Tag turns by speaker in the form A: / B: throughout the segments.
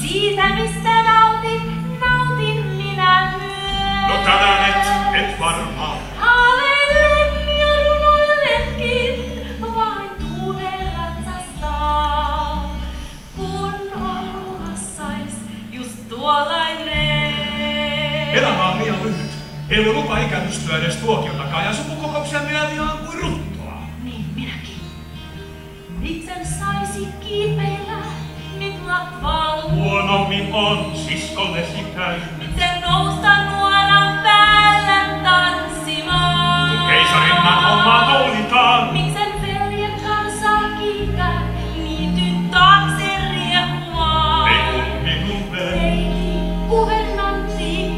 A: Siitä, mistä nautit, nautin minä myös.
B: No tänään et, et varmaan.
A: Ja vain tuulen ratsastaa. Kun just tuollainen.
B: Elämä on liian lyhyt. Ei ole lupa ikävystyä edes tuokiotakaan ja sukukokouksia minä vihaan kuin ruttoa.
A: Niin minäkin. Miten saisi latvaalla?
B: Huonommin on siskollesi käynyt.
A: Miten nousta nuoran päälle tanssimaan?
B: Keisarinnan hommaa toulitaan.
A: Miksen veljen kanssa kiitää, niityn taakse riehumaan?
B: Ei kun minulle.
A: Ei, kuvernantti,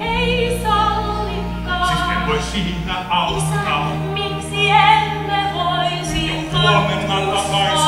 A: ei sallikaan.
B: Siis en voi siinä
A: Isä,
B: auttaa.
A: miksi emme voisi
B: Jo huomenna takaisin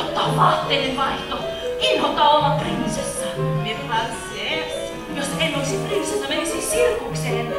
C: Innoittaa vaatteiden vaihto. Inhottaa olla prinsessa.
A: Prinsess.
C: Jos en olisi prinsessa, menisin sirkukseen.